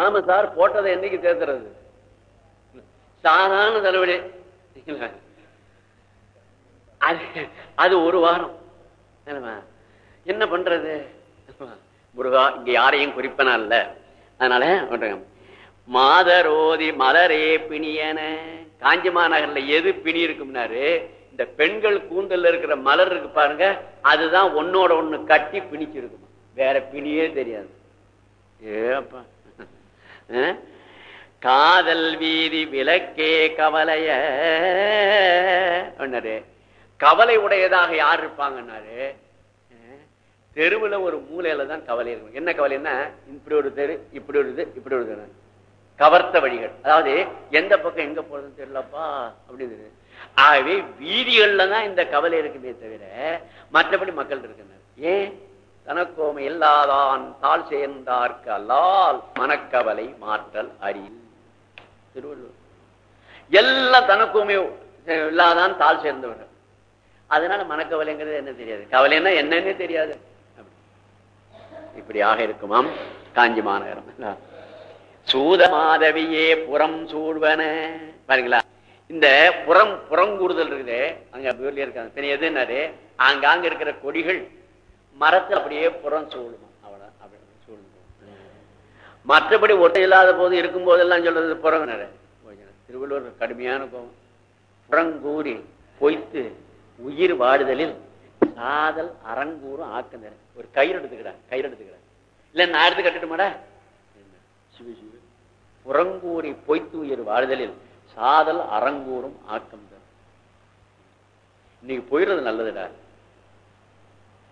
ஆமா சார் போட்டதை என்னைக்கு தேர்த்துறது சாதாரண தலைவலி அது அது ஒரு வாரம். என்ன பண்றது? முருகா இங்க யாரையும் குறிப்பனா இல்ல. அதனால மாதரோதி மலரே பிணியன. காஞ்சி மாநகர்ல எது பிணி இருக்கும்னாரு இந்த பெண்கள் கூந்தல்ல இருக்கிற மலர் இருக்கு பாருங்க அதுதான் ஒன்னோட ஒண்ணு கட்டி பிணிச்சிருக்கும். வேற பிணியே தெரியாது. ஏப்பா காதல் வீதி விளக்கே கவலைய. கவலை உடையதாக யார் இருப்பாங்கன்னாரு? தெருவுல ஒரு மூலையில தான் கவலை இருக்கும். என்ன கவலைன்னா இப்படி ஒரு தெரு இப்படி ஒரு இது இப்படி ஒரு தெரு. கவர்த்த வழிகள். அதாவது எந்த பக்கம் எங்க போறதுன்னு தெரியலப்பா அப்படின்னு ஆகவே வீதிகள்ல தான் இந்த கவலை இருக்குமே தவிர மற்றபடி மக்கள் இருக்கிறார் ஏன்? தனக்கோம் இல்லாதான் தாழ் சேர்ந்தார்க்கு அல்லால் மனக்கவலை மாற்றல் அறி திருவள்ளுவர். எல்லாம் தனக்குமே இல்லாதான் தாழ் சேர்ந்தவர்கள். அதனால மனக்கவலைங்கிறது என்ன தெரியாது? கவலைன்னா என்னன்னு தெரியாது. இப்படியாக இருக்குமாம் காஞ்சி மாநகரம். சூத மாதவியே புறம் சூழ்வன. பாருங்களா இந்த புறம் புறங்கூடுதல் இருக்குது. அங்க இருக்காங்க. சரி எதுனாரு ஆங்காங்க இருக்கிற கொடிகள் மரத்தில் அப்படியே புறம் சூழுமா? அவ்வளோ அப்படி சூழ்ந்து மற்றபடி ஒட்டை இல்லாத போது இருக்கும் போதெல்லாம் சொல்றது புறங்கினாரு திருவள்ளுவர் கடுமையான கோபம். புறங்கூறி பொய்த்து உயிர் வாடுதலில் காதல் அறங்கூறும் ஆக்குனர் ஒரு கயிறு எடுத்துக்கிறேன் கயிறு எடுத்துக்கிறேன் இல்ல நான் எடுத்து கட்டுட்டுமாடா? புறங்கூறி பொய்த்து உயிர் வாடுதலில் சாதல் அறங்கூறும் ஆக்கம் தரும். இன்னைக்கு போயிடுறது நல்லதுடா.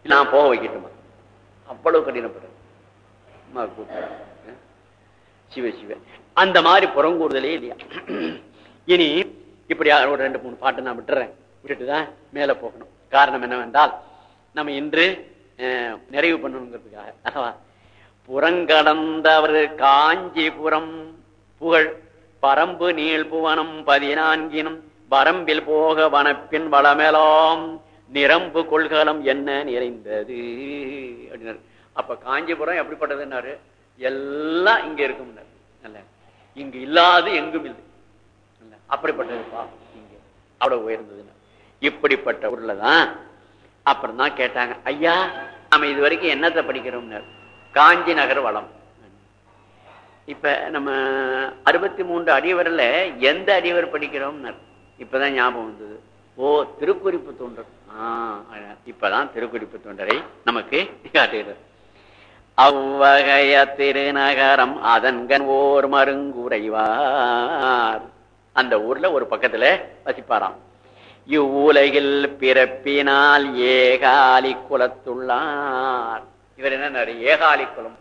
நான் போக வைக்கட்டுமா? அவ்வளவு கடினப்படுறேன் கூப்பிடுறேன். சிவ சிவ. அந்த மாதிரி புறங்கூறுதலே இல்லையா? இனி இப்படி ஒரு ரெண்டு மூணு பாட்டு நான் விட்டுறேன். விட்டுட்டுதான் மேல போகணும். காரணம் என்னவென்றால் நம்ம இன்று அஹ், நிறைவு பண்ணணுங்கிறதுக்காக அல்லவா? புறங்கடந்தவர் காஞ்சிபுரம் புகழ் பரம்பு நீள் புவனம் பதினான்கினும் வரம்பில் போக வனப்பின் வளமெலாம் நிரம்பு கொள்காலம் என்ன நிறைந்தது? அப்படின்னாரு. அப்ப காஞ்சிபுரம் எப்படிப்பட்டதுன்னாரு? எல்லாம் இங்க இருக்கும் நல்ல. இங்கு இல்லாது எங்கும் இல்லை. அப்படிப்பட்டதுப்பா இங்க. அவ்வளவு உயர்ந்ததுன்னு. இப்படிப்பட்ட ஊர்ல தான் அப்புறம் தான் கேட்டாங்க ஐயா நம்ம இது வரைக்கும் என்னத்தை படிக்கிறோம்னாரு? காஞ்சி நகர் வளம். இப்ப நம்ம அறுபத்தி மூன்று அடியவரில் எந்த அடியவர் படிக்கிறோம்னாரு? இப்பதான் ஞாபகம் வந்தது. ஓ திருக்குறிப்பு தோன்றது இப்பதான் திருக்குறிப்பு தொண்டரை நமக்கு காட்டுகிறார் அவ்வகைய திருநகரம் அதன்கண் ஓர் மருங்குறைவார். அந்த ஊர்ல ஒரு பக்கத்துல வசிப்பாராம். இவ்வுலகில் பிறப்பினால் ஏகாலி குலத்துள்ளார். இவர் என்ன ஏகாலி குலம்.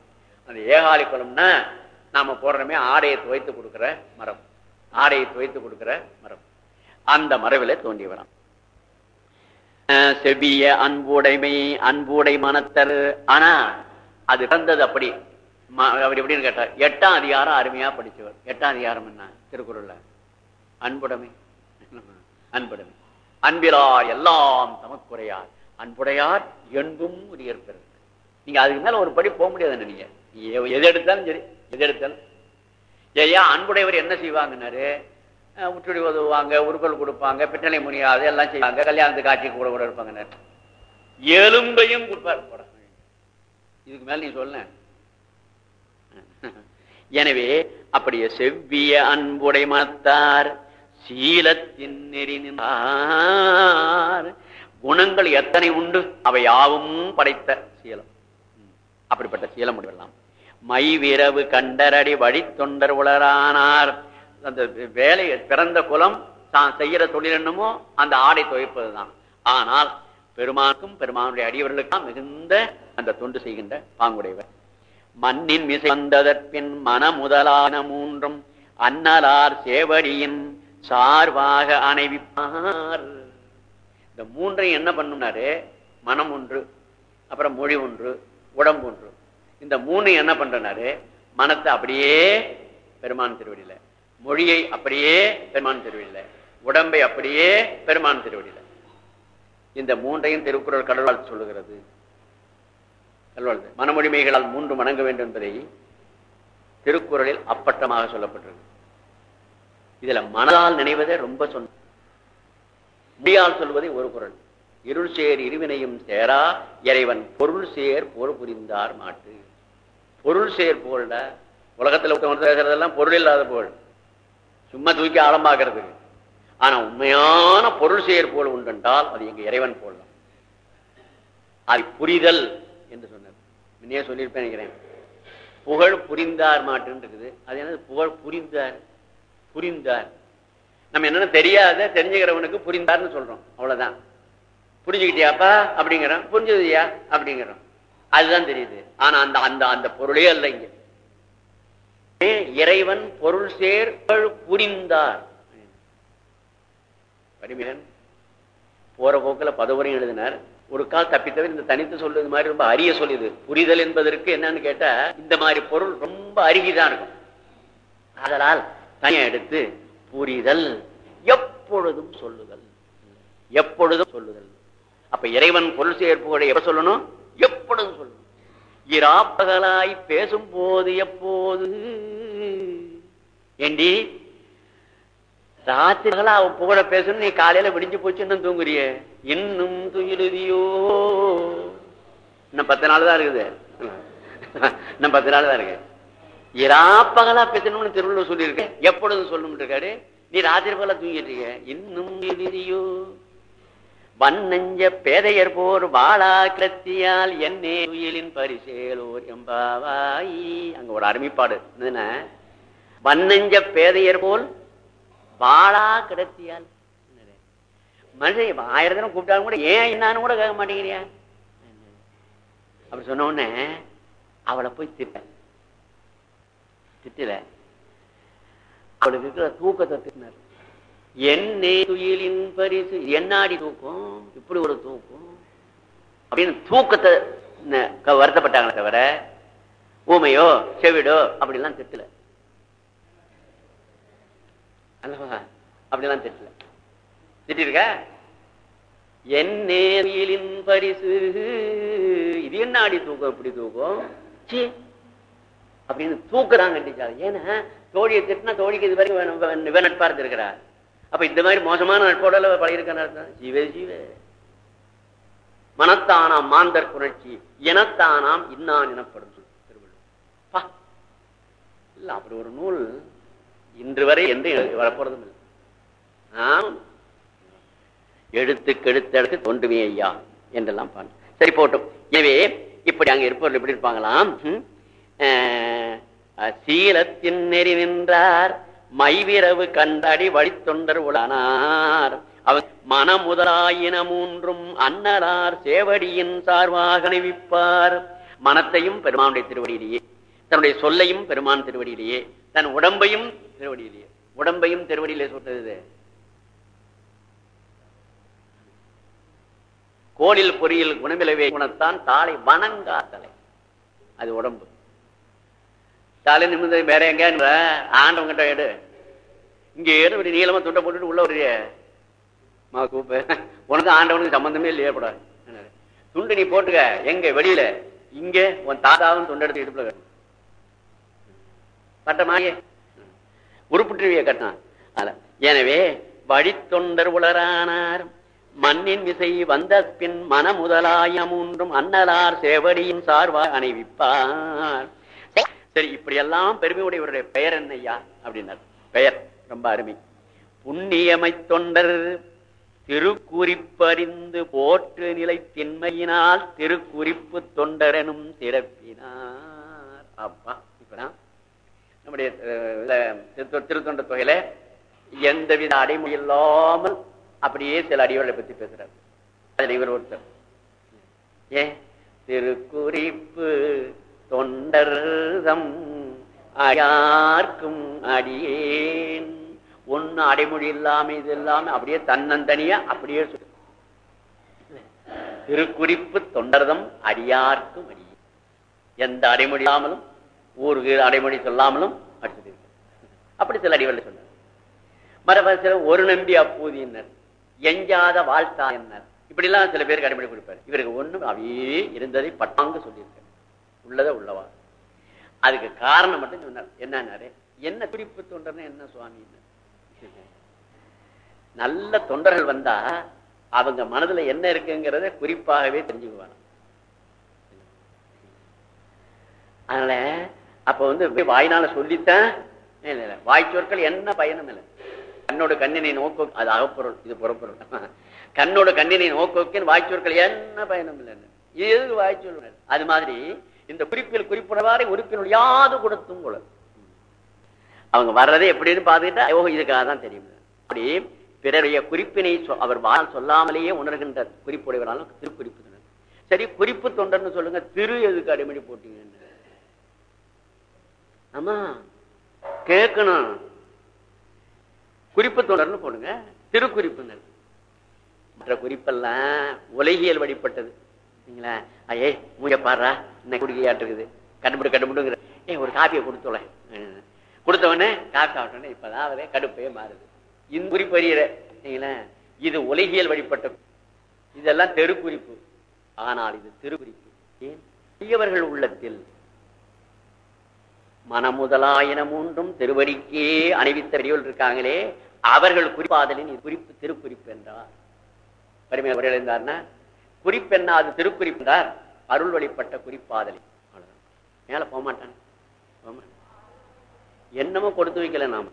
அந்த ஏகாலி குலம்னா நாம போடுறோமே ஆடையை துவைத்து கொடுக்கிற மரம். ஆடையை துவைத்து கொடுக்கிற மரம். அந்த மரபில தோண்டி வரான் செவிய அன்புடைமை அன்புடை மனத்தர் ஆனா அது பிறந்தது அப்படி. ம- அவர் எப்படின்னு கேட்டார். எட்டாம் அதிகாரம் அருமையா படிச்சவர். எட்டாம் அதிகாரம் என்ன? திருக்குறள்ல. அன்புடைமை. அன்புடைமை. அன்பிலார் எல்லாம் தமக்குறையார். அன்புடையார் என்பும் உரியர் நீங்க அதுக்கு மேல ஒரு படி போக முடியாது நீங்க? எது எடுத்தாலும் சரி. எது எடுத்தாலும். ஏயா அன்புடையவர் என்ன செய்வாங்கன்னாரு? அஹ் உற்றுடி உதவுவாங்க உருக்கள் கொடுப்பாங்க பின்னலை முனியாது எல்லாம் செய்வாங்க கல்யாணத்துக்கு காட்சி கூட கூட இருப்பாங்க எலும்பையும் கொடுப்பார். போட. இதுக்கு மேல நீ சொல்ல. எனவே அப்படியே செவ்விய அன்புடை மனத்தார் சீலத்தின் நெறி நின்றார். குணங்கள் எத்தனை உண்டு? அவை யாவும் படைத்த சீலம். அப்படிப்பட்ட சீலம் முடிவெல்லாம் மை விரவு கண்டரடி வழி தொண்டர் உளரானார். அந்த வேலை பிறந்த குலம் தான் செய்யற தொழில் என்னமோ அந்த ஆடை துவைப்பதுதான். ஆனால் பெருமானுக்கும் பெருமானுடைய அடியவர்களுக்கும் மிகுந்த அந்த தொண்டு செய்கின்ற பாங்குடையவர். மண்ணின் மிசை வந்ததற்பின் மன முதலான மூன்றும் அன்னலார் சேவடியின் சார்பாக அணைவிப்பார். இந்த மூன்றையும் என்ன பண்ணுனாரு? மனம் ஒன்று அப்புறம் மொழி ஒன்று உடம்பு ஒன்று. இந்த மூணு என்ன பண்றனாரு? மனத்தை அப்படியே பெருமான் திருவடியில மொழியை அப்படியே பெருமான் திருவடியில. உடம்பை அப்படியே பெருமான் தெருவில்லை இந்த மூன்றையும் திருக்குறள் கடவுளால் சொல்லுகிறது. கடவுள் மனமொழிமைகளால் மூன்று மணங்க வேண்டும் என்பதை திருக்குறளில் அப்பட்டமாக சொல்லப்பட்டிருக்கு. இதுல மனதால் நினைவதே ரொம்ப சொன்ன முடியால் சொல்வதை ஒரு குரல் இருள் சேர் இருவினையும் சேரா இறைவன் பொருள் சேர் போர் புரிந்தார் மாட்டு. பொருள் சேர் போல உலகத்துல பேசுறதெல்லாம் பொருள் இல்லாத போல். சும்மா தூக்கி ஆழமாக்குறதுக்கு ஆனா உண்மையான பொருள் சேர் போல் உண்டென்றால் அது எங்க இறைவன் போல் தான் அது புரிதல் என்று சொன்னார். முன்னே சொல்லியிருப்பேன் நினைக்கிறேன். புகழ் புரிந்தார் மாட்டுன்னு இருக்குது. அது என்னது? புகழ் புரிந்தார். புரிந்தார். நம்ம என்னன்னு தெரியாத தெரிஞ்சுக்கிறவனுக்கு புரிந்தார்னு சொல்றோம். அவ்வளவுதான். புரிஞ்சுக்கிட்டியாப்பா? அப்படிங்கிறோம். புரிஞ்சதுயா அப்படிங்கிறோம். அதுதான் தெரியுது. ஆனா அந்த அந்த அந்த பொருளே அல்ல இங்க. இறைவன் பொருள் சேர் புரிந்தார். போற போக்குல பதவுரையும் எழுதினார். ஒரு கால் தப்பித்தவர் இந்த தனித்து சொல்றது மாதிரி ரொம்ப அரிய சொல்லுது புரிதல் என்பதற்கு என்னன்னு கேட்டா இந்த மாதிரி பொருள் ரொம்ப அருகிதான் இருக்கும். அதனால் தனியா எடுத்து புரிதல் எப்பொழுதும் சொல்லுதல். எப்பொழுதும் சொல்லுதல். அப்ப இறைவன் பொருள் சேர்ப்புகளை எப்ப சொல்லணும்? எப்பொழுதும் சொல்லணும் இராப்பகலாய் பேசும் போது எப்போது? ஏண்டி? ராத்திரிகளா அவ புகழ பேசணும் நீ காலையில விடிஞ்சு போச்சு இன்னும் தூங்குறிய? இன்னும் துயிலுதியோ? இன்னும் பத்து நாள் தான் இருக்குது. இன்னும் பத்து நாள் தான் இருக்கு. இராப்பகலா பேசணும்னு திருவள்ளுவர் சொல்லியிருக்கேன் எப்பொழுதும் சொல்லணும் இருக்காரு. நீ ராத்திரி பகலா தூங்கிட்டு இருக்க இன்னும் எழுதியோ வன்னஞ்ச பேதையர் போர் வாழா கிளத்தியால் என்னே உயிலின் பரிசேலோர் எம்பாவாயி. அங்க ஒரு அருமைப்பாடு. என்ன வன்னஞ்ச பேதையர் போல் வாழா கிடத்தியால் மனுஷன் ஆயிரம் தினம் கூப்பிட்டாலும் கூட ஏன் என்னான்னு கூட கேட்க மாட்டேங்கிறியா? அப்படி சொன்ன உடனே அவளை போய் திட்ட திட்டல. அவளுக்கு இருக்கிற தூக்கத்தை திட்டினார். என்னே துயிலின் பரிசு என்னாடி தூக்கம் இப்படி ஒரு தூக்கம். அப்படின்னு தூக்கத்தை வருத்தப்பட்டாங்களே தவிர ஊமையோ செவிடோ அப்படிலாம் திட்டல. அல்லவா? அப்படிலாம் திட்டல. திட்டிருக்க? என் நேரிலின் பரிசு இது என்ன ஆடி தூக்கம் இப்படி தூக்கம்? சி அப்படின்னு தூக்குறாங்க ஏன்னா தோழியை திட்டினா தோழிக்கு இது வரைக்கும் நட்பா இருந்திருக்கிறா அப்ப இந்த மாதிரி மோசமான நட்போடல பழகிருக்க ஜீவே ஜீவே. மனத்தானாம் மாந்தர் புணர்ச்சி இனத்தானாம் இன்னான் எனப்படும் திருவள்ளுவர். இல்ல அப்படி ஒரு நூல் இன்று வரை என்று வரப்போறதும் இல்லை. ஆம். எடுத்து தோன்றுமே ஐயா என்றெல்லாம் பாடு சரி போட்டும். எனவே இப்படி அங்க இருப்பவர்கள் எப்படி இருப்பாங்களாம்? சீலத்தின் நெறி நின்றார். மைவிரவு கண்டடி வழித்தொண்டர் உளனார். அவர் மன முதலாயின மூன்றும் அன்னரார் சேவடியின் சார்பாக அணிவிப்பார். மனத்தையும் பெருமானுடைய திருவடியிலேயே தன்னுடைய சொல்லையும் பெருமான் திருவடியிலேயே தன் உடம்பையும் திருவடியிலேயே. உடம்பையும் திருவடியிலே சொல்றது கோலில் பொறியில் குணமிலவே குணத்தான் தாளை வணங்காத்தலை அது உடம்பு. தலை நிமிந்து வேற எங்க ஆண்டவங்க கிட்ட எடு. இங்க ஏடு நீளமா துண்டை போட்டுட்டு உள்ள ஒரு மா கூப்ப உனக்கு ஆண்டவனுக்கு சம்பந்தமே இல்லையே கூட துண்டு நீ போட்டுக்க. எங்க? வெளியில. இங்க உன் தாத்தாவும் துண்டு எடுத்து இடுப்புல கட்டணும் பட்டமாயே உருப்புற்றுவிய அல எனவே வழித்தொண்டர் உளரானார். மண்ணின் விசை வந்த பின் மன முதலாய மூன்றும் அன்னலார் சேவடியின் சார்வாய் அணிவிப்பார். சரி இப்படி எல்லாம் பெருமையுடையவருடைய பெயர் என்னையா அப்படின்னார். பெயர் ரொம்ப அருமை. புண்ணியமை தொண்டர் திருக்குறிப்பறிந்து போற்று நிலை திண்மையினால் திருக்குறிப்பு தொண்டரனும் திறப்பினார். அப்பா இப்பதான் நம்முடைய திருத்தொண்ட தொகையில எந்தவித அடைமொழி இல்லாமல் அப்படியே சில அடியோரை பத்தி பேசுறாரு. அதுல இவர் ஒருத்தர். ஏ திருக்குறிப்பு தொண்டர்தம் அடியார்க்கும் அடியேன். ஒன்னு அடைமொழி இல்லாம இது இல்லாம அப்படியே தன்னந்தனியா அப்படியே சொல்லு திருக்குறிப்பு தொண்டர்தம் அடியார்க்கும் அடியே எந்த அடைமொழி இல்லாமலும் ஊருக்கு அடைமொழி சொல்லாமலும் அப்படி அப்படி சில அடிவர்கள் சொன்னார். மரப ஒரு நம்பி அப்பூதியினர் எஞ்சாத வாழ்த்தா என்ன இப்படி எல்லாம் சில பேருக்கு அடிமொழி கொடுப்பாரு. இவருக்கு ஒண்ணும் அவையே இருந்ததை பட்டாங்க சொல்லியிருக்காரு. உள்ளத உள்ளவா? அதுக்கு காரணம் மட்டும் சொன்னார். என்னன்னாரு? என்ன குறிப்பு தொண்டர்னு என்ன சுவாமி நல்ல தொண்டர்கள் வந்தா அவங்க மனதுல என்ன இருக்குங்கிறத குறிப்பாகவே தெரிஞ்சுக்குவாங்க. அதனால அப்ப வந்து வாய்னால சொல்லித்தான். இல்ல, வாய் சொற்கள் என்ன பயனும் இல்லை. கண்ணோட கண்ணினை நோக்கு அது அகப்பொருள் இது புறப்பொருள். கண்ணோட கண்ணினை நோக்கோக்கின் வாய் சொற்கள் என்ன பயனும் இல்லை இது எதுக்கு வாய் சொல்? அது மாதிரி இந்த குறிப்பில் குறிப்பிடவாறு உறுப்பினுடையாது கொடுத்தும் குழல் அவங்க வர்றதே எப்படின்னு பார்த்துக்கிட்டா யோகம் இதுக்காக தான் தெரியும். அப்படி பிறருடைய குறிப்பினை சொ- அவர் வாழ் சொல்லாமலேயே உணர்கின்ற குறிப்புடையவராலும் திருக்குறிப்பு தொண்டர் சரி குறிப்பு தொண்டர்னு சொல்லுங்க திரு எதுக்கு அடிமடி போட்டீங்கன்னு. ஆமா கேட்கணும். குறிப்பு தொண்டர்னு போடுங்க திருக்குறிப்புனர் மற்ற குறிப்பெல்லாம் உலகியல் வழிபட்டது சரிங்களா ஐயே மூஞ்ச பாடுறா இன்னும் குடிக்கையாட்டு இருக்குது. கடுமுடு கடுமுடுங்கிற ஏ ஒரு காப்பியை கொடுத்தோல. கொடுத்தவொடனே காப்பி சாப்பிட்டோன்னே இப்போதான் அவரே கடுப்பே மாறுது. இந்த குறிப்பு அறியிற சரிங்களா? இது உலகியல் வழிபட்ட இதெல்லாம் தெருக்குறிப்பு. ஆனால் இது திருக்குறிப்பு. ஏன்? தீயவர்கள் உள்ளத்தில் மனமுதலாயின மூன்றும் திருவடிக்கே அணிவித்த பெரியவர்கள் இருக்காங்களே அவர்கள் குறிப்பாதலின் குறிப்பு திருக்குறிப்பு என்றார் பெருமையாக உரையடைந்தார்னா குறிப்பென்ன அது திருக்குறிப்பார் அருள் வழிபட்ட குறிப்பாதலி. அவ்வளவுதான். மேல போக மாட்டான் என்னமோ கொடுத்து வைக்கல நாம.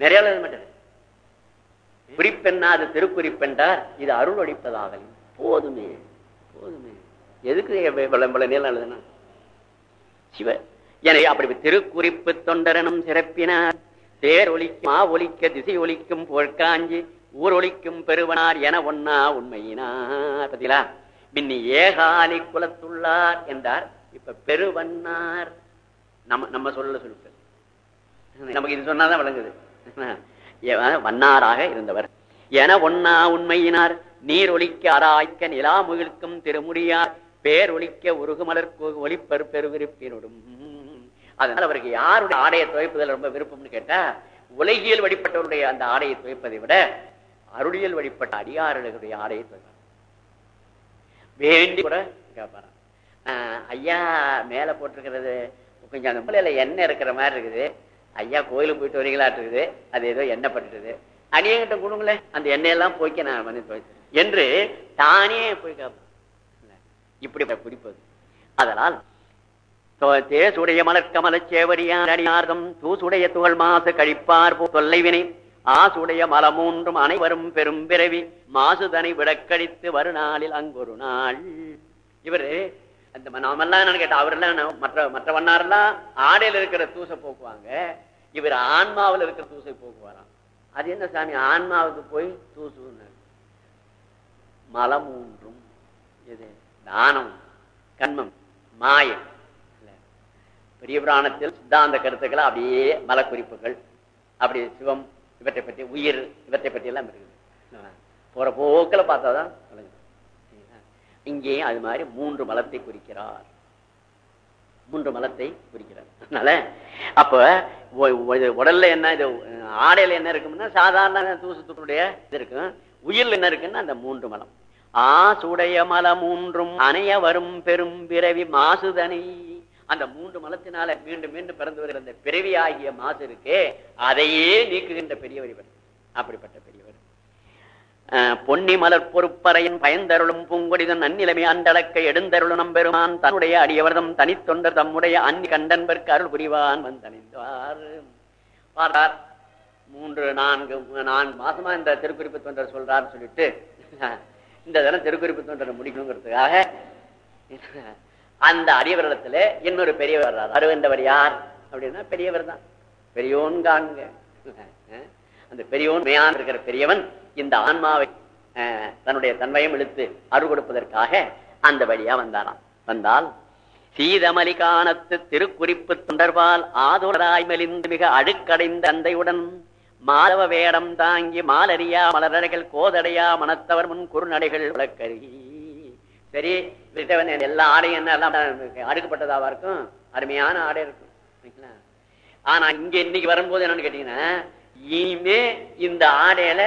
நிறைய மாட்டேன் குறிப்பென்ன அது திருக்குறிப்பென்றார் இது அருள் வழிப்பதாகலின் போதுமே. போதுமே. எதுக்கு விளம்பர நீளம் எழுதுனா? சிவ எனவே அப்படி திருக்குறிப்பு தொண்டரனும் சிறப்பினார். தேர் ஒலிக்கும் மா ஒலிக்க திசை ஒலிக்கும் பொற்காஞ்சி ஊர் ஒலிக்கும் பெருவனார் என ஒன்னா உண்மையினார். பத்திலா பின்னி ஏகாலி குலத்துள்ளார் என்றார். இப்ப பெருவன்னார். நம்ம நம்ம சொல்ல சொல்லிட்டு. நமக்கு இது சொன்னாதான் விளங்குது. வண்ணாராக இருந்தவர். என ஒன்னா உண்மையினார். நீர் ஒழிக்க அராய்க்க நிலா முகிழ்க்கும் திருமுடியார். பேர் ஒலிக்க உருகுமலர் கு- ஒலிப்பர் அதனால அவருக்கு யாருடைய ஆடையை துவைப்பதில் ரொம்ப விருப்பம்னு கேட்டா உலகியல் வழிபட்டவருடைய அந்த ஆடையை துவைப்பதை விட அருளியல் வழிபட்ட அடியாரர்களுடைய ஆலயத்தை வேண்டி கூட கேட்பாராம் ஆஹ் ஐயா மேல போட்டிருக்கிறது கொஞ்சம் அந்த மூலையில எண்ணெய் இருக்கிற மாதிரி இருக்குது. ஐயா கோயிலுக்கு போயிட்டு வரீங்களாட்டு இருக்குது. அது ஏதோ எண்ணெய் பட்டுருது அடியங்கிட்ட கொடுங்களேன் அந்த எண்ணெயெல்லாம் போய்க்க நான் வந்து என்று தானே போய் கேட்பேன் இப்படி குறிப்பது அதனால் தேசுடைய மலர்க்கமல சேவடியார் அடியார்தம் தூசுடைய துகள் மாசு கழிப்பார் போ- தொல்லைவினை ஆசுடைய மலமூன்றும் அனைவரும் பெரும் பிறவி. மாசுதனை விடக்கடித்து வருநாளில் அங்கொரு நாள். இவரு அந்த நாமெல்லாம் என்னன்னு கேட்டா அவரெல்லாம் மற்ற மற்ற வண்ணாரெல்லாம் ஆடையில இருக்கிற தூசை போக்குவாங்க. இவர் ஆன்மாவில் இருக்கிற தூசை போக்குவாராம். அது என்ன சாமி ஆன்மாவுக்கு போய் தூசுன்னாரு மலமூன்றும் இது தானம் கண்மம் மாயம் பெரிய புராணத்தில் சித்தாந்த கருத்துக்களை அப்படியே மலக்குறிப்புகள். அப்படி சிவம் இவற்றை பற்றி உயிர் இவற்றை பற்றி எல்லாம் இருக்குது போற போக்கில் பார்த்தாதான் இங்கே அது மாதிரி மூன்று மலத்தை குறிக்கிறார். மூன்று மலத்தை குறிக்கிறார். அதனால அப்ப ஒ- இது உடல்ல என்ன இது ஆடையில என்ன இருக்கும்னா சாதாரண தூசத்துடைய இது இருக்கும் உயிர்ல என்ன இருக்குன்னா அந்த மூன்று மலம். ஆசுடைய மலம் மூன்றும் அணைய வரும் பெரும் பிறவி மாசுதனை அந்த மூன்று மலத்தினால மீண்டும் மீண்டும் பிறந்து வருகிற அந்த பிறவி ஆகிய மாசு இருக்கே அதையே நீக்குகின்ற பெரியவர் இவர். அப்படிப்பட்ட பெரியவர். பொன்னி மலர் பொறுப்பறையின் பயந்தருளும் பூங்கொடிதன் அந்நிலைமை அண்டளக்க எடுந்தருளும் நம்பெருமான் தன்னுடைய அடியவர்தம் தனித்தொண்டர் தம்முடைய அன்னி கண்டன்பர்க்கு அருள் புரிவான் வந்தணிந்தார். பார்த்தார். மூன்று நான்கு நான்கு மாசமா இந்த திருக்குறிப்பு தொண்டர் சொல்றாருன்னு சொல்லிட்டு இந்த தினம் திருக்குறிப்பு தொண்டரை முடிக்கணுங்கிறதுக்காக அந்த அடியவரிடத்துல இன்னொரு பெரியவர் வர்றார். அருவந்தவர் யார்? அப்படின்னா பெரியவர் தான். பெரியோன் காண்க. அந்த பெரியோன் மேயான் இருக்கிற பெரியவன் இந்த ஆன்மாவை தன்னுடைய தன்மையும் இழுத்து அரு கொடுப்பதற்காக அந்த வழியா வந்தாராம். வந்தால் சீதமலிகானத்து திருக்குறிப்பு தொண்டர்பால் ஆதுராய் மெலிந்து மிக அழுக்கடைந்த அந்தையுடன் மாதவ வேடம் தாங்கி மாலரியா மலரடைகள் கோதடையா மனத்தவர் முன் குறுநடைகள் விளக்கருகி சரி விட்டவன் எல்லா ஆடையும் என்ன எல்லாம் அடுக்கப்பட்டதாவா இருக்கும்? அருமையான ஆடை இருக்கும். சரிங்களா? ஆனா இங்க இன்னைக்கு வரும்போது என்னன்னு கேட்டீங்கன்னா இனிமே இந்த ஆடையில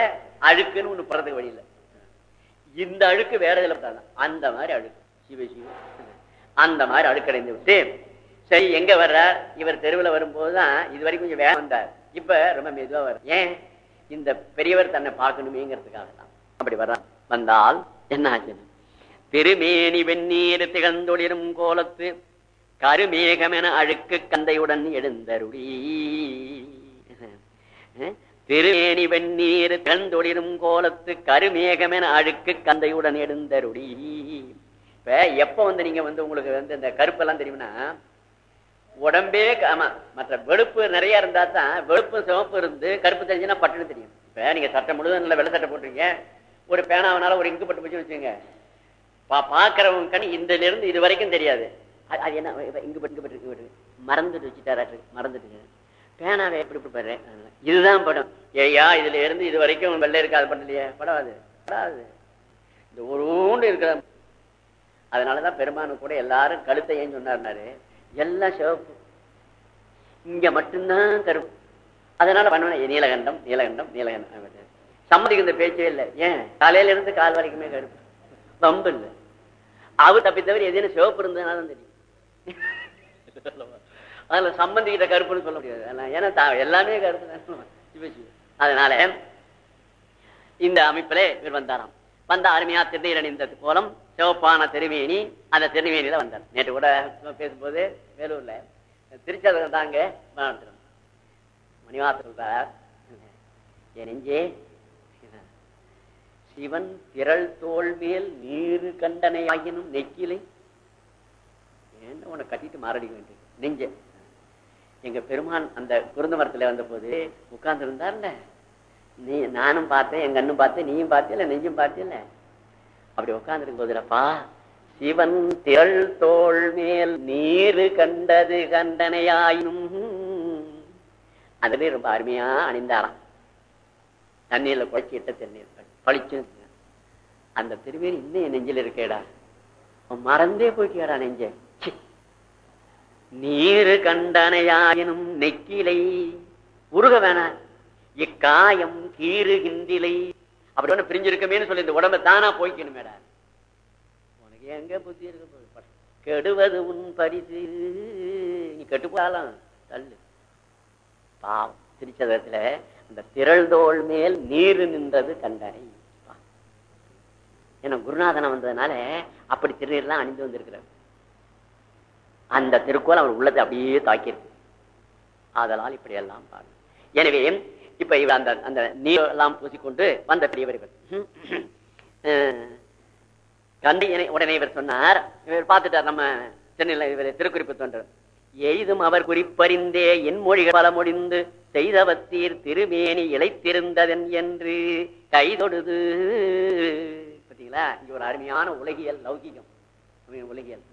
அழுக்குன்னு ஒண்ணு போறதுக்கு வழியில இந்த அழுக்கு வேற இதுல படாது. அந்த மாதிரி அழுக்கு. சிவ சிவ. அந்த மாதிரி அழுக்கடைந்து விட்டு சரி எங்க வர்றார் இவர் தெருவில் வரும்போதுதான் இது வரைக்கும் கொஞ்சம் வேகம் வந்தார். இப்ப ரொம்ப மெதுவா வர்றார். ஏன்? இந்த பெரியவர் தன்னை பார்க்கணுமேங்கிறதுக்காக தான் அப்படி வர்றான் வந்தால் என்ன ஆச்சு திருமேனி வெந்நீர் திகழ்ந்தொளிரும் கோலத்து கருமேகமென அழுக்கு கந்தையுடன் எழுந்தருளி. திருமேனி வெந்நீர் திகழ்ந்தொளிரும் கோலத்து கருமேகமென அழுக்கு கந்தையுடன் எழுந்தருளி. இப்ப எப்ப வந்து நீங்க வந்து உங்களுக்கு வந்து இந்த கருப்பெல்லாம் தெரியும்னா உடம்பே ஆமா மற்ற வெளுப்பு நிறைய இருந்தா தான் வெளுப்பு சிவப்பு இருந்து கருப்பு தெரிஞ்சுன்னா பட்டுன்னு தெரியும். இப்ப நீங்க சட்டை முழுவதும் நல்ல வெள்ளை சட்டை போட்டிருக்கீங்க. ஒரு பேனாவனால ஒரு இங்கு பட்டு போச்சு வச்சுங்க பாக்குறவங்க கண் இதுல இருந்து இது வரைக்கும் தெரியாது. அது என்ன இங்கு பட்டு பட்டு இருக்கு மறந்துட்டு வச்சுட்டாராட்டு மறந்துட்டு. பேனாவை எப்படி இப்படி பாரு இதுதான் படம். ஏயா இதுல இருந்து இது வரைக்கும் வெள்ளை இருக்காது பண்ணலையே படாது படாது. இந்த ஒரு ஊண்டு இருக்கிற அதனாலதான் பெருமானு கூட எல்லாரும் கழுத்தை ஏன் சொன்னார்னாரு எல்லாம் சிவப்பு. இங்க மட்டும்தான் கருப்பு. அதனால பண்ணுவேன். நீலகண்டம் நீலகண்டம் நீலகண்டம். சம்மதிக்கு இந்த பேச்சே இல்லை. ஏன்? காலையில இருந்து கால் வரைக்குமே கருப்பு. வம்பு இல்லை. அவர் தப்பி தவிர எதுன்னு சிவப்பு இருந்ததுனால தெரியும். அதுல சம்பந்திக்கிட்ட கருப்புன்னு சொல்ல முடியாது. ஏன்னா எல்லாமே கருப்பு அதனால இந்த அமைப்பிலே இவர் வந்தாராம். வந்த அருமையா திருநீரணிந்த கோலம் சிவப்பான திருவேணி அந்த திருவேணியில வந்தார். நேற்று கூட பேசும்போது வேலூர்ல திருச்சதுரம் தாங்க மணிவாச சொல்றார் என் நெஞ்சே சிவன் திரள் தோல் மேல் நீரு கண்டனை ஆகினும் நெக்கிலை என்ன உன்னை கட்டிட்டு மாறடிக்க வேண்டியது? நெஞ்ச. எங்க பெருமான் அந்த குருந்த மரத்துல வந்த போது உட்கார்ந்து இருந்தார்ல நீ நானும் பார்த்தேன் எங்க அண்ணும் பார்த்தேன் நீயும் பார்த்தியல நெஞ்சும் பார்த்தியல அப்படி உட்காந்துருக்கும் போதுலப்பா சிவன் திரள் தோல் மேல் நீரு கண்டது கண்டனையாயினும். அதுலேயே ரொம்ப அருமையா அணிந்தாராம். தண்ணீர்ல குழச்சி இட்ட தண்ணீர். பழிச்சு அந்த திருவேணி இன்னும் என் நெஞ்சில் இருக்கேடா. மறந்தே போயிட்டியாடா நெஞ்ச. நீரு கண்டனையாயினும் நெக்கிலை. உருக வேணாம் இக்காயம் கீறுகின்றிலை. அப்படி ஒண்ணு பிரிஞ்சிருக்கமேனு சொல்லி இந்த உடம்ப தானா போய்க்கணுமேடா. உனக்கு எங்க புத்தி இருக்க கெடுவது உன் பரிசு. நீ கெட்டு போகலாம் தள்ளு. பாவம். திருச்சதத்துல அந்த திரள்தோள் மேல் நீரு நின்றது கண்டனை. ஏன்னா குருநாதனை வந்ததுனால அப்படி திருநீர்லாம் அணிந்து வந்திருக்கிறார். அந்த திருக்கோள் அவர் உள்ளத்தை அப்படியே தாக்கியிருக்கு. அதனால் இப்படி எல்லாம் பாரு எனவே இப்ப இவர் அந்த அந்த நீர் எல்லாம் பூசிக்கொண்டு வந்த பெரியவர்கள். கண்டி உடனே இவர் சொன்னார் இவர் பார்த்துட்டார் நம்ம சென்னையில் இவர் திருக்குறிப்பு தோன்றார் எய்தும் அவர் குறிப்பறிந்தே என் மொழிகள் பல முடிந்து செய்தவத்தீர் திருமேனி இழைத்திருந்ததன் என்று கைதொடுது பார்த்தீங்களா இங்க ஒரு அருமையான உலகியல் லௌகிகம். உலகியல்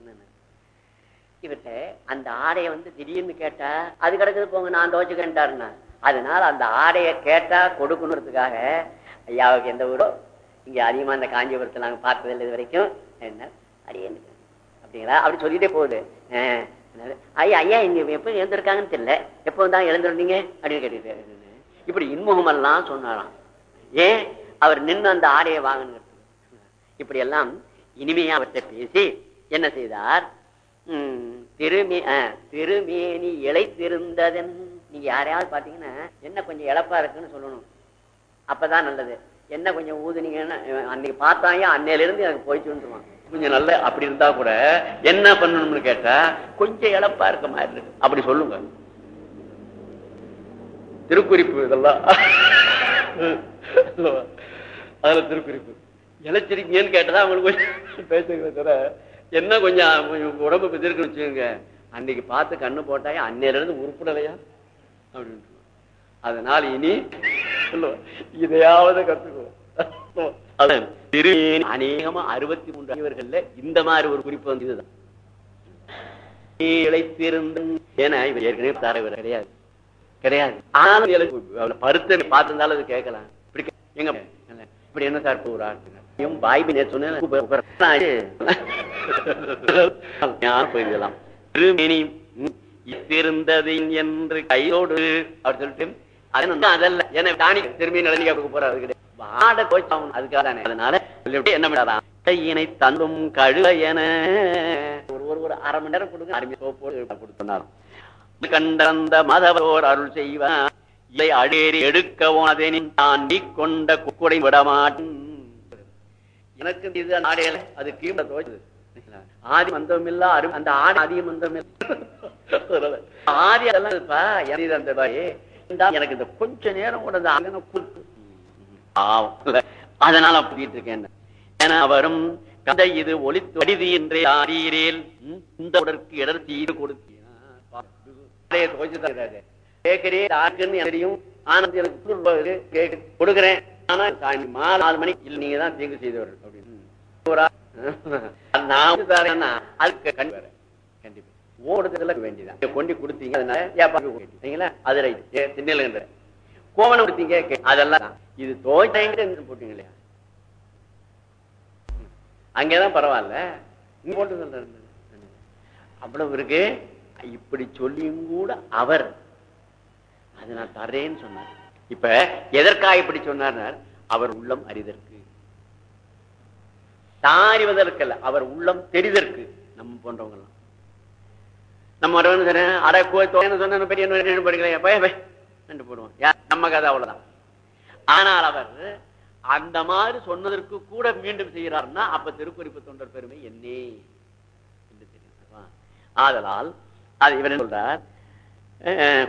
இவர்கிட்ட அந்த ஆடையை வந்து திடீர்னு கேட்டா அது கிடக்குது போங்க நான் துவச்சுக்கிறேன்ட்டாருன்னா. அதனால அந்த ஆடையை கேட்டா கொடுக்கணுறதுக்காக ஐயாவுக்கு எந்த ஊரோ? இங்க அதிகமா இந்த காஞ்சிபுரத்தை நாங்க பார்த்ததில்லை இது வரைக்கும் என்ன அடியனுக்கு அப்படிங்களா? அப்படி சொல்லிட்டே போகுது. ஐயா ஐயா இங்க எப்ப எழுந்திருக்காங்கன்னு தெரியல. எப்போ தான் எழுந்திருந்தீங்க? அப்படின்னு கேட்டுட்டு இப்படி இன்முகமெல்லாம் சொன்னாராம். ஏன்? அவர் நின்று அந்த ஆடையை வாங்கணும் இப்படி எல்லாம் இனிமையா அவற்றை பேசி என்ன செய்தார்? திருமே திருமேனி இழைத்திருந்ததன். நீங்க யாரையாவது பாத்தீங்கன்னா என்ன கொஞ்சம் இழப்பா இருக்குன்னு சொல்லணும். அப்பதான் நல்லது. என்ன கொஞ்சம் ஊதுனீங்கன்னா அன்னைக்கு பார்த்தாங்க அன்னையில இருந்து எனக்கு போயிட்டு கொஞ்சம் நல்ல அப்படி இருந்தா கூட என்ன பண்ணணும்னு கேட்டா கொஞ்சம் இழப்பா இருக்க மாதிரி இருக்கு. அப்படி சொல்லுங்க. திருக்குறிப்பு இதெல்லாம். அதுல திருக்குறிப்பு. இழைச்சிருக்கீங்கன்னு கேட்டதா அவங்களுக்கு கொஞ்சம் பேசுங்க தவிர என்ன கொஞ்சம் கொஞ்சம் உடம்பு பிதிருக்குன்னு வச்சுக்கோங்க. அன்னைக்கு பார்த்து கண்ணு போட்டாயா? அன்னையில இருந்து உருப்படலையா? அப்படின்ட்டு. அதனால இனி இதையாவது கத்துக்குவோம் அநேகமா அறுபத்தி மூன்று அறிவர்கள்ல இந்த மாதிரி ஒரு குறிப்பு வந்து இதுதான். இழைத்திருந்த ஏன்னா இவர் ஏற்கனவே தரவர் கிடையாது. கிடையாது. ஆனாலும் பருத்த பார்த்திருந்தாலும் அது கேட்கலாம். இப்படி எங்க இப்படி என்ன சார் ஒரு ஆட்டு திருமேனி இத்திருந்தது என்று கையோடு அப்படி சொல்லிட்டு அதல்ல. திரும்பி நடந்து கேட்க போறாரு ஆட அதுக்காக தானே. அதனால என்ன பண்ணாராம் கையினை தந்தும் கழுவ என ஒரு ஒரு ஒரு அரை மணி நேரம் கொடுங்க. அருமை சோப்போடு கொடுத்தனாரும் கண்டந்த மதவோர் அருள் செய்வான். இதை அடேறி எடுக்கவும் அதனின் தாண்டி கொண்ட குக்குடை விடமாட்டேன். எனக்கு இது ஆடையில அது கீழே தோச்சது ஆதி மந்தம் இல்ல அரு அந்த ஆடி ஆதி மந்தம் இல்ல ஆதி அதெல்லாம் இருப்பா எனக்கு அந்த எனக்கு இந்த கொஞ்ச நேரம் கூட அந்த அங்கன குறுக்கு அதனால புரியிட்டு இருக்கேன். ஏன்னா அவரும் கதை இது ஒளித்து வடிது என்றே ஆறீரேல் இந்த உடற்கு இடர் தீடு கொடுத்து கேட்கிறேன் யாருக்குன்னு எனக்கு தெரியும். எனக்கு கொடுக்குறேன். ஆனா மாலை நாலு மணிக்கு இல்ல நீங்க தான் தீங்கு செய்தவர்கள் அப்படின்னு. தரேன்னா அதுக்கு கண் வேற. கண்டிப்பா. ஓடுறதுல வேண்டியதான் கொண்டு கொடுத்தீங்க அதனால அது ரைட் திண்ணலுங்கிற கோவணம் கொடுத்தீங்க கே- அதெல்லாம். இது தோய்த்தாங்க போட்டீங்க இல்லையா? அங்கேதான் பரவாயில்ல. இங்க போட்டு சொல்றேன் அவ்வளவு இருக்கு. இப்படி சொல்லியும் கூட அவர். அது நான் தர்றேன்னு சொன்னார். இப்ப எதற்காக இப்படி சொன்னார் அவர் உள்ளம் அறிதற்கு. தாரிவதற்கல்ல அவர் உள்ளம் தெரிதற்கு. நம்ம போன்றவங்க எல்லாம் நம்ம வரவன்னு அட சொன்ன பெரிய போடுவோம். நம்ம கதை அவ்வளவுதான். ஆனால் அவர் அந்த மாதிரி சொன்னதற்கு கூட மீண்டும் செய்கிறார்னா அப்ப திருக்குறிப்பு தொண்டர் பெருமை என்னே? என்று தெரியும். ஆதலால் அது இவர் சொல்றார்?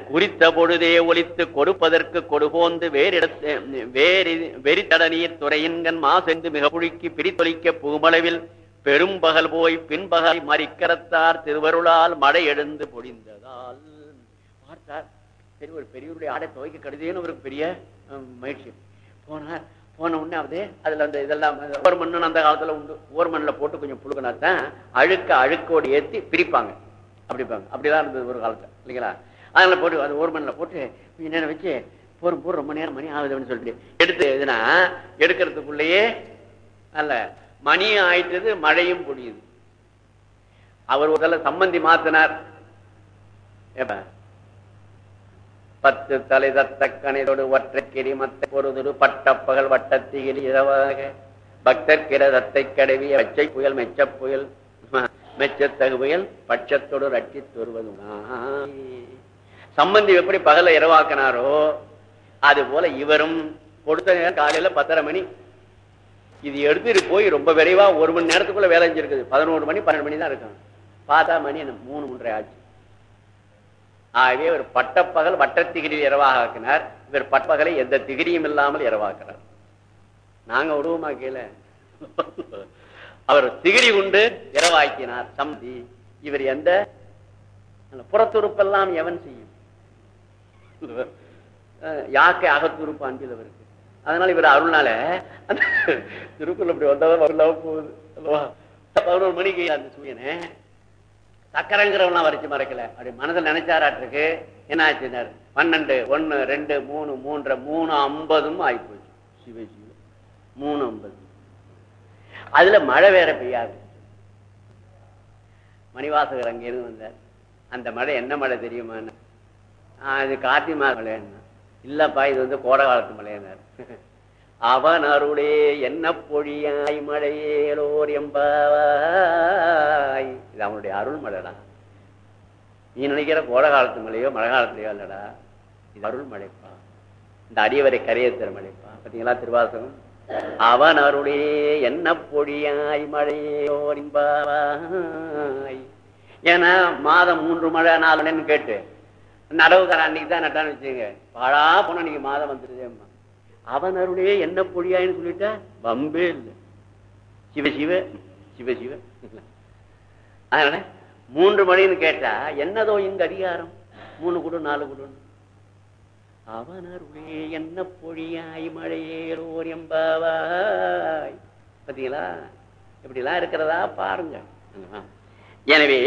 குறித்த பொழுதே ஒலித்து கொடுப்பதற்கு கொடுபோந்து வேறிடத்து வேறு வெறித்தட நீர் துறையின்கண் மாசென்று மிக புழுக்கி பிரித்தொழிக்க புகுமளவில் பெரும்பகல் போய் பின்பகல் மறிக்கரத்தார் திருவருளால் மழை எழுந்து பொழிந்ததால். பார்த்தார். சரி ஒரு பெரியவருடைய ஆடை துவைக்க கடுதேன்னு ஒரு பெரிய அஹ், மகிழ்ச்சி போனார். போன உடனே அது அதுல அந்த இதெல்லாம் ஓர் மண்ணு அந்த காலத்துல உண்டு ஓர் மண்ணில் போட்டு கொஞ்சம் புழுக்கினா தான் அழுக்க அழுக்கோடு ஏத்தி பிரிப்பாங்க. அப்படிப்பாங்க அப்படிதான் இருந்தது ஒரு காலத்துல. இல்லைங்களா? அதில் போட்டு அது ஒரு மண்ணில் போட்டு கொஞ்ச நேரம் வச்சு போரும் போர் ரொம்ப நேரம் மணி ஆகுதுன்னு சொல்லிட்டு. எடுத்து எதுனா எடுக்கிறதுக்குள்ளேயே அல்ல மணி ஆயிட்டது மழையும் பொடியுது அவர் ஒரு சம்பந்தி மாத்தினார். பத்து தலை தத்த ஒற்றைக்கிரி ஒற்றை கிரி மத்த பொருதுரு பட்டப்பகல் வட்டத்திகிலி இரவாக. பக்தர்கிற தத்தை கடவி அச்சை புயல் மெச்ச புயல் மெச்சத்தகு புயல் பட்சத்தோடு ரட்டி தொருவது சம்பந்தி எப்படி பகல இரவாக்கினாரோ அது போல இவரும் கொடுத்த நேரம் காலையில பத்தரை மணி. இது எடுத்துட்டு போய் ரொம்ப விரைவா ஒரு மணி நேரத்துக்குள்ள வேலை செஞ்சிருக்குது. பதினோரு மணி பன்னெண்டு மணி தான் இருக்கும். பார்த்தா மணி என்ன மூணு மூன்றரை ஆச்சு. ஆகவே ஒரு பட்டப்பகல் வட்டத்திகிரியில் இரவாக ஆக்கினார். இவர் பட்டப்பகலை எந்த திகிரியும் இல்லாமல் இரவாக்குறார். நாங்க விடுவோமா கீழே? அவர் திகிரி உண்டு இரவாக்கினார். சம்பி இவர் எந்த? அந்த புறத்துறுப்பெல்லாம் எவன் செய்யும்? யாக்கை அகத்துறுப்பு அன்பில் அவருக்கு. அதனால இவர் அருள்னால அந்த திருக்குறள் இப்படி வந்தாதான் வரலாம போகுது அல்லவா? பதினோரு மணிக்கு அந்த சூரியனை சக்கரங்கிறவெல்லாம் வரைச்சு மறைக்கல. அப்படி மனதில் நினைச்சாராட்டுக்கு என்ன ஆச்சுனார் பன்னெண்டு ஒன்னு ரெண்டு மூணு மூன்றரை மூணு ஐம்பதும் ஆயிப்போச்சு. சிவஜி மூணு ஐம்பது. அதுல மழை வேற பெய்யாது. மணிவாசகர் அங்கிருந்து வந்தார். அந்த மழை என்ன மழை தெரியுமான்னு? அது கார்த்தி மாத மழைன்னா இல்லப்பா இது வந்து கோடை காலத்து மழையினார் அவன் அருளே என்ன பொழியாய் மழையேலோர் எம்பாய் இது அவனுடைய அருள் மலைடா நீ நினைக்கிற கோடை காலத்து மலையோ மழை காலத்துலையோ இல்லடா. இது அருள் மழைப்பா. இந்த அடியவரை கரையேற்றுற மழைப்பா. பார்த்தீங்களா திருவாசகம்? அவன் அருளே என்ன பொழியாய் மழையோர் எம்பாவாய் ஏன்னா மாதம் மூன்று மழை நாலு மழைன்னு கேட்டு நடவுக்கார அன்னைக்கு தான் நட்டான்னு வச்சுங்க பாழா போன அன்னைக்கு மாதம் வந்துருதேம்மா. அவன் அருளே என்ன பொழியாயின்னு சொல்லிட்டா? பம்பே இல்லை. சிவ சிவ சிவ சிவ. அதனால மூன்று மணின்னு கேட்டா என்னதோ இந்த அதிகாரம்? மூணு குடு நாலு குடுன்னு. அவனருளே என்ன பொழியாய் மழையேறோர் எம்பாவாய் பாத்தீங்களா இப்படிலாம் இருக்கிறதா பாருங்க எனவே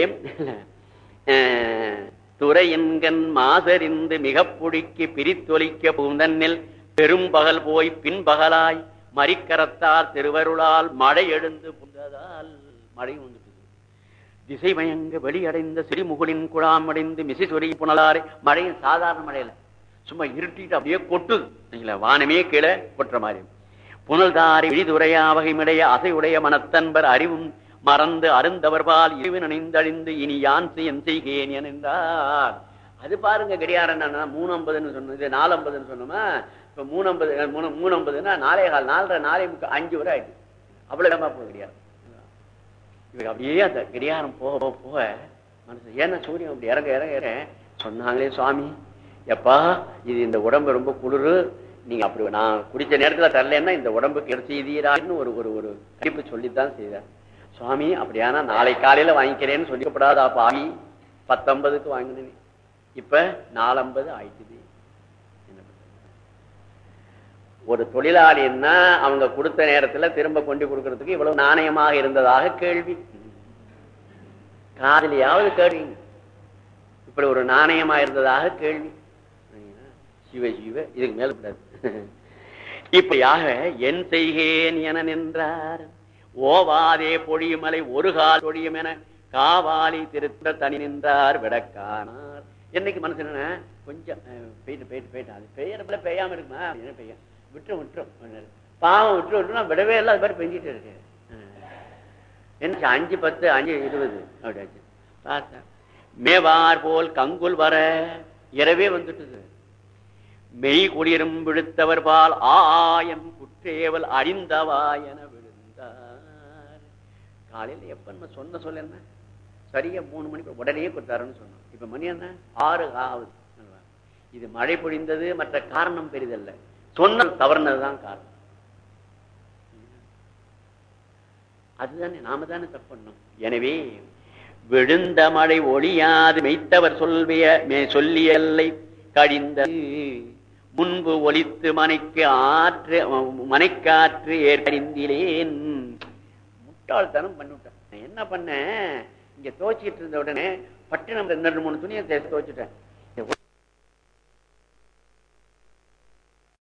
துறையின்கண் மாசறிந்து மிக புடிக்கு பிரித்தொலிக்க பூந்தன்னில் பெரும்பகல் போய் பின்பகலாய் மறிக்கரத்தார் திருவருளால் மழை எழுந்து புந்ததால் மழை வந்துட்டு. திசை மயங்க வெளியடைந்த சிறுமுகலின் குழாம் அடைந்து மிசை புனலாறு மழையும் சாதாரண மழையில சும்மா இருட்டிட்டு அப்படியே கொட்டுதுங்களா வானமே கீழே கொட்டுற மாதிரி. புனல் தாரி விழிதுரையா வகைமிடைய அசையுடைய மனத்தன்பர் அறிவும் மறந்து அருந்தவர்பால் இறைவன் அணிந்தழிந்து இனி யான் என் செய்கிறேன் என்றார் அது பாருங்க கடியாரம் என்னன்னா மூணு ஐம்பதுன்னு சொன்னது நாலு ஐம்பதுன்னு சொன்னோமா? இப்ப மூணு ஐம்பது மூணு மூணு ஐம்பதுன்னா நாலே கால் நாலரை நாலே முக்கால் அஞ்சு வரை ஆயிடுச்சு அவ்வளவு இடமா போக கிடையாது இவங்க அப்படியே அந்த கடியாரம் போக போக மனசு ஏன்னா சூரியன் அப்படி இறங்க இறங்க இறங்க. சொன்னாங்களே சுவாமி எப்பா இது இந்த உடம்பு ரொம்ப குளிரு. நீங்க அப்படி நான் குடிச்ச நேரத்துல தரலன்னா இந்த உடம்புக்கு எடுத்து செய்தீரான்னு ஒரு ஒரு ஒரு கடிப்பு சொல்லித்தான் செய்தார். சுவாமி அப்படியானா நாளை காலையில வாங்கிக்கிறேன்னு சொல்லிக்கப்படாதா பாவி? பத்தொன்பதுக்கு வாங்கினேன். இப்ப நாலம்பது ஆயிடுது ஒரு தொழிலாளின்னா அவங்க கொடுத்த நேரத்துல திரும்ப கொண்டு கொடுக்கறதுக்கு இவ்வளவு நாணயமாக இருந்ததாக கேள்வி. காதலியாவது கேள்வி. இப்படி ஒரு நாணயமா இருந்ததாக கேள்வி. சிவ சிவ இதுக்கு மேல கூடாது. இப்படியாக என் செய்கேன் என நின்றார். ஓவாதே பொழியுமலை ஒரு கால் பொழியும் என காவாலி திருத்த தனி நின்றார் விடக்கானார். என்னைக்கு மனசு என்ன கொஞ்சம் போயிட்டு போயிட்டு போயிட்டு அது பெய்யறப்பல பெய்யாம இருக்குமா? என்ன பெய்யும்? விட்டுரும் விட்டுரும் பாவம் விட்டு விட்டுனா விடவே இல்லை அது மாதிரி பெஞ்சிட்டு இருக்கு. என்ன அஞ்சு பத்து அஞ்சு இருபது அப்படியாச்சு. பார்த்தேன் மேவார் போல் கங்குல் வர இரவே வந்துட்டுது. மெய் குளிரும் விழுத்தவர் பால் ஆயம் குற்றேவல் அழிந்தவா என காலையில எப்ப நம்ம சொன்ன சொல்ல என்ன? சரியா மூணு மணிக்கு உடனே கொடுத்தாருன்னு சொன்னோம் இப்ப மணி என்ன? ஆறு ஆகுது. இது மழை பொழிந்தது மற்ற காரணம் பெரிதல்ல. சொன்ன தவறுனதுதான் காரணம். அதுதானே நாம தானே தப்பு பண்ணோம். எனவே விழுந்த மழை ஒளியாது மெய்த்தவர் சொல்விய மே சொல்லியல்லை கழிந்த முன்பு ஒலித்து மனைக்கு ஆற்று மனைக்காற்று ஏற்கறிந்திலேன் முட்டாள்தனம் பண்ணிவிட்டேன். நான் என்ன பண்ணேன்? இங்க துவைச்சிட்டு இருந்த உடனே பட்டினம் ரெண்டு மூணு துணியை துவைச்சிட்டேன்.